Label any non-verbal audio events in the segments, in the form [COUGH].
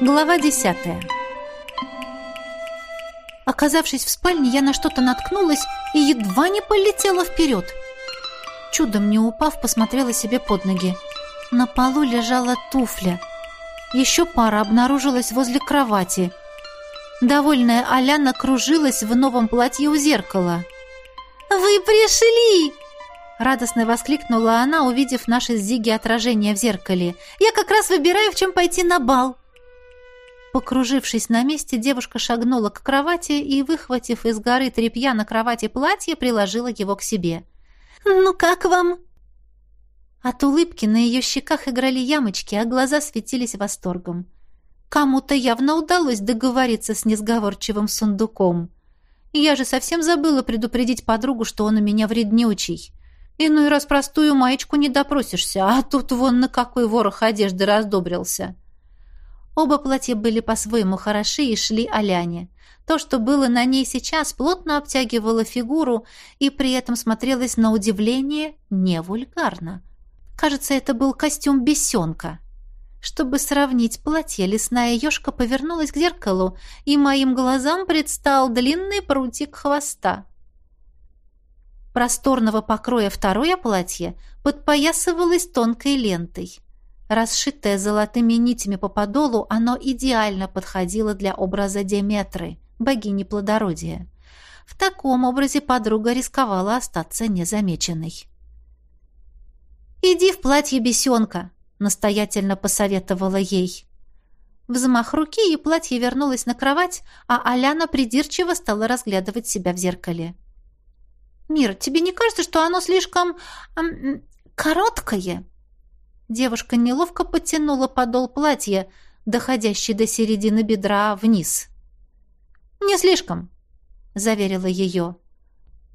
Глава десятая. Оказавшись в спальне, я на что-то наткнулась и едва не полетела вперед. Чудом не упав, посмотрела себе под ноги. На полу лежала туфля. Еще пара обнаружилась возле кровати. Довольная Аляна кружилась в новом платье у зеркала. «Вы пришли!» Радостно воскликнула она, увидев наше с Зиги отражение в зеркале. «Я как раз выбираю, в чем пойти на бал!» Покружившись на месте, девушка шагнула к кровати и, выхватив из горы тряпья на кровати платье, приложила его к себе. «Ну как вам?» От улыбки на ее щеках играли ямочки, а глаза светились восторгом. Кому-то явно удалось договориться с несговорчивым сундуком. Я же совсем забыла предупредить подругу, что он у меня вреднючий. Иной раз простую маечку не допросишься, а тут вон на какой ворох одежды раздобрился. Оба платья были по-своему хороши и шли Аляне. То, что было на ней сейчас, плотно обтягивало фигуру и при этом смотрелось на удивление не вульгарно. Кажется, это был костюм бесенка. Чтобы сравнить платье, лесная ежка повернулась к зеркалу, и моим глазам предстал длинный прутик хвоста. Просторного покроя второе платье подпоясывалось тонкой лентой. Расшитое золотыми нитями по подолу, оно идеально подходило для образа Деметры, богини плодородия. В таком образе подруга рисковала остаться незамеченной. «Иди в платье бесенка», — настоятельно посоветовала ей. Взмах руки, и платье вернулось на кровать, а Аляна придирчиво стала разглядывать себя в зеркале. «Мир, тебе не кажется, что оно слишком... Короткое?» Девушка неловко потянула подол платья, доходящий до середины бедра, вниз. «Не слишком», — заверила ее.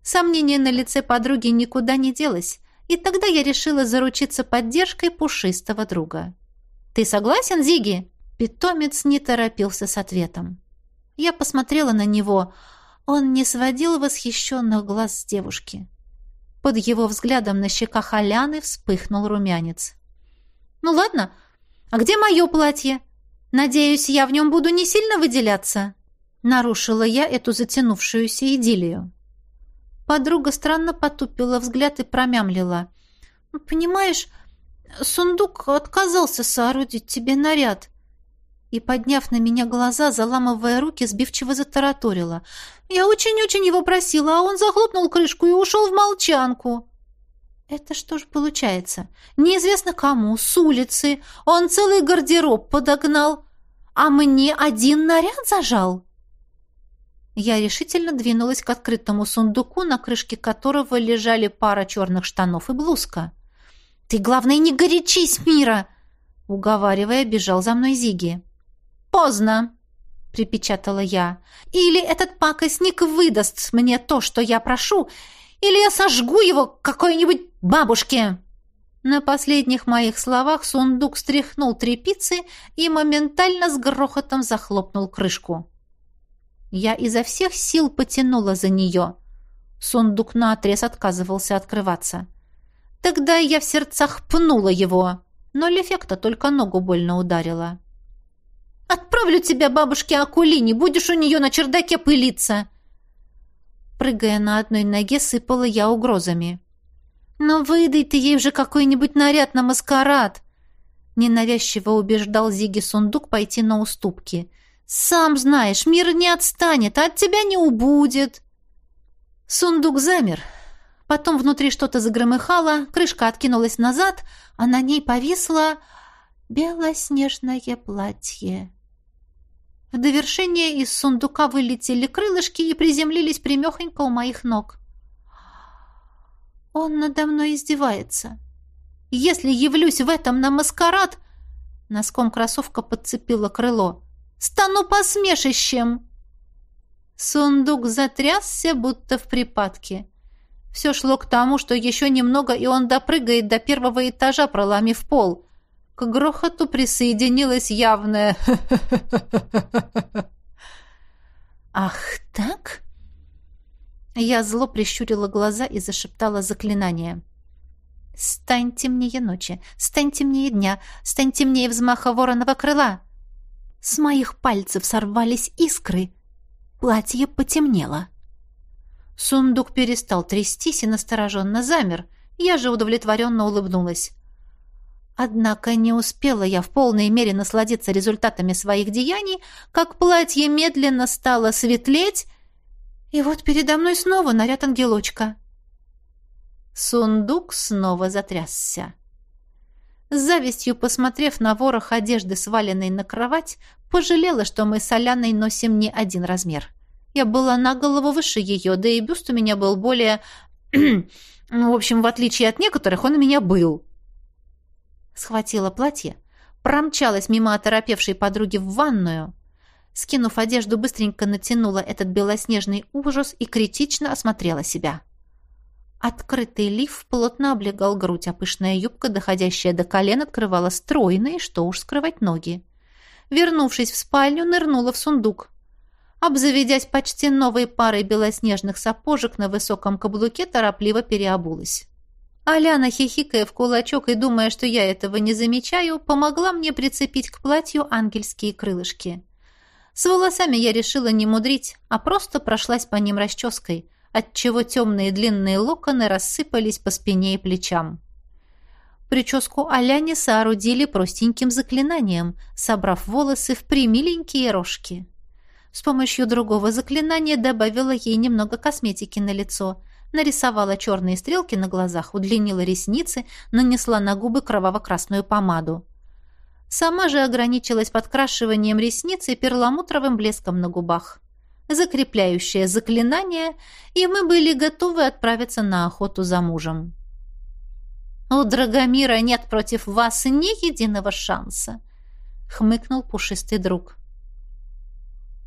Сомнение на лице подруги никуда не делось, и тогда я решила заручиться поддержкой пушистого друга. «Ты согласен, Зиги?» Питомец не торопился с ответом. Я посмотрела на него. Он не сводил восхищенных глаз с девушки. Под его взглядом на щеках Аляны вспыхнул румянец. Ну ладно. А где мое платье? Надеюсь, я в нем буду не сильно выделяться. Нарушила я эту затянувшуюся идиллию. Подруга странно потупила взгляд и промямлила. «Ну, «Понимаешь, сундук отказался соорудить тебе наряд». И, подняв на меня глаза, заламывая руки, сбивчиво затараторила. «Я очень-очень его просила, а он захлопнул крышку и ушел в молчанку». Это что ж получается? Неизвестно кому, с улицы. Он целый гардероб подогнал, а мне один наряд зажал. Я решительно двинулась к открытому сундуку, на крышке которого лежали пара черных штанов и блузка. «Ты, главное, не горячись, Мира!» Уговаривая, бежал за мной Зиги. «Поздно!» — припечатала я. «Или этот пакостник выдаст мне то, что я прошу, или я сожгу его какой-нибудь бабушке!» На последних моих словах сундук стряхнул трепицы и моментально с грохотом захлопнул крышку. Я изо всех сил потянула за нее. Сундук наотрез отказывался открываться. Тогда я в сердцах пнула его, но Лефекта только ногу больно ударила. «Отправлю тебя бабушке Акулине, будешь у нее на чердаке пылиться!» Прыгая на одной ноге, сыпала я угрозами. «Но выдай ты ей уже какой-нибудь наряд на маскарад!» Ненавязчиво убеждал Зиги Сундук пойти на уступки. «Сам знаешь, мир не отстанет, а от тебя не убудет!» Сундук замер. Потом внутри что-то загромыхало, крышка откинулась назад, а на ней повисло белоснежное платье. В довершение из сундука вылетели крылышки и приземлились примехонько у моих ног. Он надо мной издевается. Если явлюсь в этом на маскарад, носком кроссовка подцепила крыло, стану посмешищем. Сундук затрясся, будто в припадке. Все шло к тому, что еще немного, и он допрыгает до первого этажа, проломив пол. К грохоту присоединилось явное «Ах так?» Я зло прищурила глаза и зашептала заклинание. «Стань темнее ночи, стань темнее дня, стань темнее взмаха вороного крыла!» С моих пальцев сорвались искры. Платье потемнело. Сундук перестал трястись и настороженно замер. Я же удовлетворенно улыбнулась. Однако не успела я в полной мере насладиться результатами своих деяний, как платье медленно стало светлеть, и вот передо мной снова наряд ангелочка. Сундук снова затрясся. С завистью посмотрев на ворох одежды, сваленной на кровать, пожалела, что мы с Аляной носим не один размер. Я была на голову выше ее, да и бюст у меня был более... [CLEARS THROAT] ну, в общем, в отличие от некоторых, он у меня был. Схватила платье, промчалась мимо оторопевшей подруги в ванную. Скинув одежду, быстренько натянула этот белоснежный ужас и критично осмотрела себя. Открытый лиф плотно облегал грудь, а пышная юбка, доходящая до колен, открывала стройные, что уж скрывать ноги. Вернувшись в спальню, нырнула в сундук. Обзаведясь почти новой парой белоснежных сапожек на высоком каблуке, торопливо переобулась. Аляна, хихикая в кулачок и думая, что я этого не замечаю, помогла мне прицепить к платью ангельские крылышки. С волосами я решила не мудрить, а просто прошлась по ним расческой, отчего темные длинные локоны рассыпались по спине и плечам. Прическу Аляне соорудили простеньким заклинанием, собрав волосы в примиленькие рожки. С помощью другого заклинания добавила ей немного косметики на лицо – нарисовала черные стрелки на глазах, удлинила ресницы, нанесла на губы кроваво-красную помаду. Сама же ограничилась подкрашиванием ресниц и перламутровым блеском на губах. Закрепляющее заклинание, и мы были готовы отправиться на охоту за мужем. «У Драгомира нет против вас ни единого шанса», — хмыкнул пушистый друг.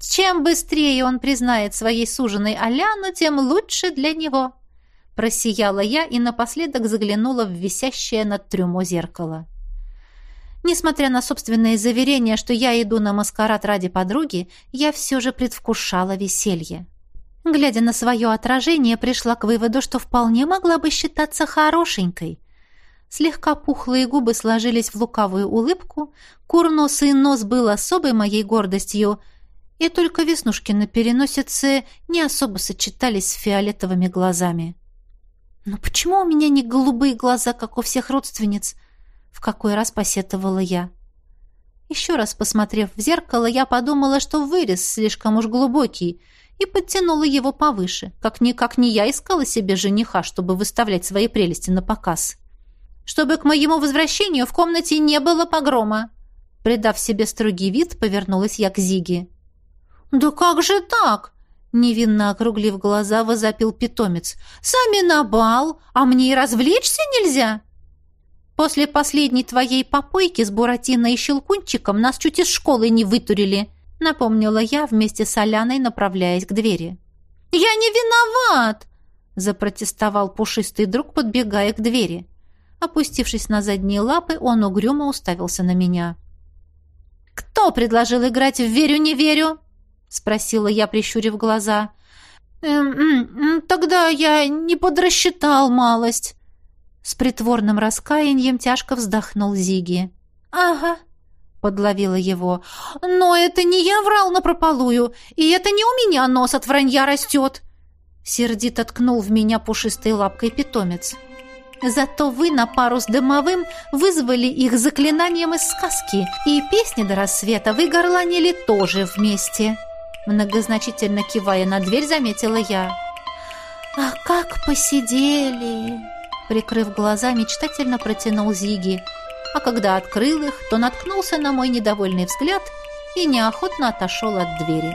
Чем быстрее он признает своей суженой Аляну, тем лучше для него. Просияла я и напоследок заглянула в висящее над трюмо зеркало. Несмотря на собственные заверения, что я иду на маскарад ради подруги, я все же предвкушала веселье. Глядя на свое отражение, пришла к выводу, что вполне могла бы считаться хорошенькой. Слегка пухлые губы сложились в лукавую улыбку, курносый нос был особой моей гордостью — и только веснушки на переносице не особо сочетались с фиолетовыми глазами. «Но почему у меня не голубые глаза, как у всех родственниц?» В какой раз посетовала я. Еще раз посмотрев в зеркало, я подумала, что вырез слишком уж глубокий, и подтянула его повыше. Как-никак не я искала себе жениха, чтобы выставлять свои прелести на показ. Чтобы к моему возвращению в комнате не было погрома. Придав себе строгий вид, повернулась я к Зиге. «Да как же так?» Невинно округлив глаза, возопил питомец. «Сами на бал, а мне и развлечься нельзя?» «После последней твоей попойки с Буратино и Щелкунчиком нас чуть из школы не вытурили», напомнила я вместе с Аляной, направляясь к двери. «Я не виноват!» запротестовал пушистый друг, подбегая к двери. Опустившись на задние лапы, он угрюмо уставился на меня. «Кто предложил играть в «Верю-не верю»?» — спросила я, прищурив глаза. «Эм, «Тогда я не подрасчитал малость». С притворным раскаянием тяжко вздохнул Зиги. «Ага», — подловила его. «Но это не я врал напропалую, и это не у меня нос от вранья растет!» Сердито ткнул в меня пушистой лапкой питомец. «Зато вы на пару с дымовым вызвали их заклинанием из сказки, и песни до рассвета вы горланили тоже вместе!» Многозначительно кивая на дверь, заметила я. «А как посидели!» Прикрыв глаза, мечтательно протянул Зиги. А когда открыл их, то наткнулся на мой недовольный взгляд и неохотно отошел от двери.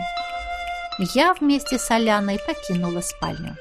Я вместе с Аляной покинула спальню.